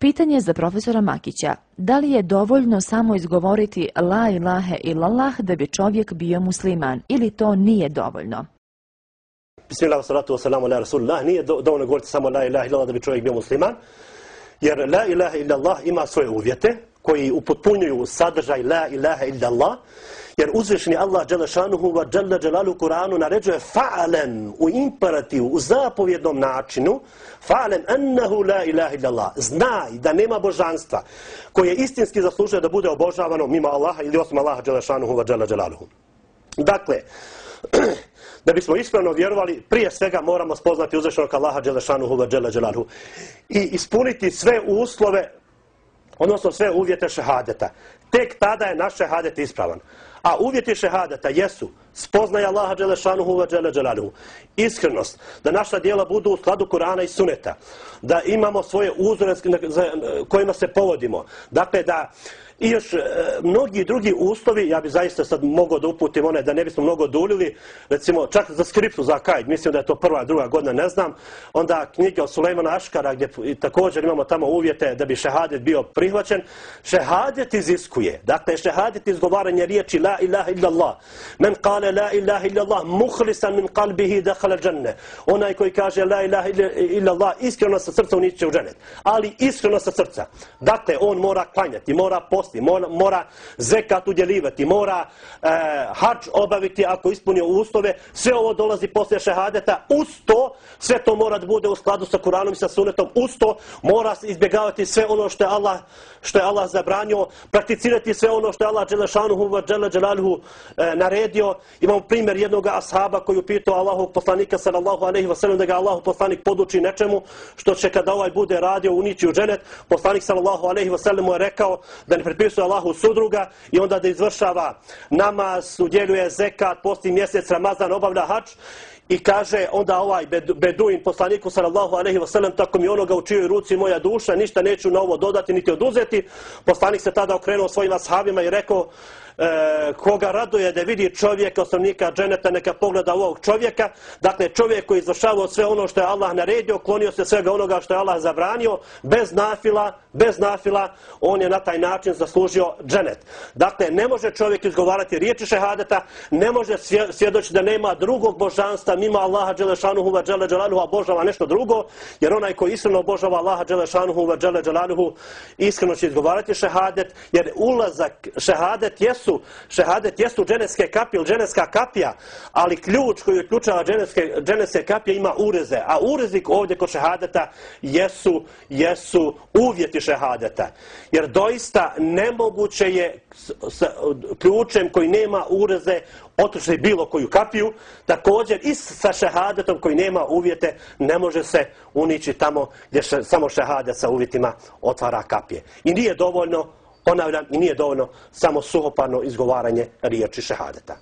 Pitanje za profesora Makića. Da li je dovoljno samo izgovoriti la ilahe illallah da bi čovjek bio musliman ili to nije dovoljno? Bismillah, salatu wassalamu ala rasulullah. Nije dovoljno govoriti samo la ilaha illallah da bi čovjek bio musliman. Jer la ilaha illallah ima svoje uvjete koji upotpunjuju sadržaj la ilaha illallah. Jer uzvišeni Allah Đelešanuhu wa Đele Đelalu Kur'anu naređuje fa'alem u imperativu, u zapovjednom načinu, fa'alem ennehu la ilaha illallah. Znaj da nema božanstva koje istinski zaslužuje da bude obožavano mimo Allaha ili osim Allaha Đelešanuhu wa Đele Đelaluhu. Dakle, da bismo ispravno vjerovali, prije svega moramo spoznati uzvišenog Allaha Đelešanuhu wa Đele Đelaluhu i ispuniti sve uslove odnosno sve uvjete šehadeta. Tek tada je naš šehadet ispravan. A uvjeti šehadeta jesu spoznaj Allaha Đelešanuhu wa Đele Đelaluhu. Iskrenost, da naša dijela budu u skladu Kurana i Suneta. Da imamo svoje uzore kojima se povodimo. Dakle, da I još e, mnogi drugi uslovi, ja bi zaista sad mogao da uputim one da ne bismo mnogo duljili, recimo čak za skriptu za kajd, mislim da je to prva, druga godina, ne znam, onda knjige od Sulejmana Aškara gdje i također imamo tamo uvjete da bi šehadet bio prihvaćen. Šehadet iziskuje, dakle šehadit izgovaranje riječi la ilaha illallah. Men kale la ilaha illallah muhlisan min kalbihi dehala džanne. Onaj koji kaže la ilaha illallah iskreno sa srca uniće u dženet. Ali iskreno sa srca. Dakle, on mora klanjati, mora posti, mora, mora zekat udjelivati, mora e, hač obaviti ako ispunio uslove, sve ovo dolazi poslije šehadeta, uz to, sve to mora da bude u skladu sa Kuranom i sa sunetom, uz to mora izbjegavati sve ono što je Allah, što je Allah zabranio, prakticirati sve ono što je Allah Đelešanuhu va Đele Đelaluhu e, naredio. Imamo primjer jednog ashaba koji upitao Allahu poslanika sallallahu alaihi wasallam da ga Allahog poslanik poduči nečemu što će kada ovaj bude radio unići u dženet. Poslanik sallallahu alaihi wasallam mu je rekao da ne pripisuje Allahu sudruga i onda da izvršava namaz, udjeljuje zekat, posti mjesec, Ramazan, obavlja hač i kaže onda ovaj beduin poslaniku sallallahu alejhi ve sellem tako mi onoga u čijoj ruci moja duša ništa neću na ovo dodati niti oduzeti. Poslanik se tada okrenuo svojim ashabima i rekao e, koga raduje da vidi čovjeka, osnovnika dženeta, neka pogleda ovog čovjeka. Dakle, čovjek koji izvršavao sve ono što je Allah naredio, klonio se svega onoga što je Allah zabranio, bez nafila, bez nafila, on je na taj način zaslužio dženet. Dakle, ne može čovjek izgovarati riječi šehadeta, ne može svjedoći da nema drugog božanstva mimo Allaha Đelešanuhu va Đele Đelaluhu, a božava nešto drugo, jer onaj koji iskreno obožava Allaha Đelešanuhu va Đele Đelaluhu, iskreno će izgovarati šehadet, jer ulazak šehadet jesu jesu, šehadet jesu dženevske kapije ili dženevska kapija, ali ključ koji uključava dženevske, dženevske kapije ima ureze. A urezik ovdje kod šehadeta jesu, jesu uvjeti šehadeta. Jer doista nemoguće je s, s ključem koji nema ureze otušli bilo koju kapiju, također i sa šehadetom koji nema uvjete ne može se unići tamo gdje še, samo šehadet sa uvjetima otvara kapije. I nije dovoljno ponavljam, i nije dovoljno samo suhoparno izgovaranje riječi šehadeta.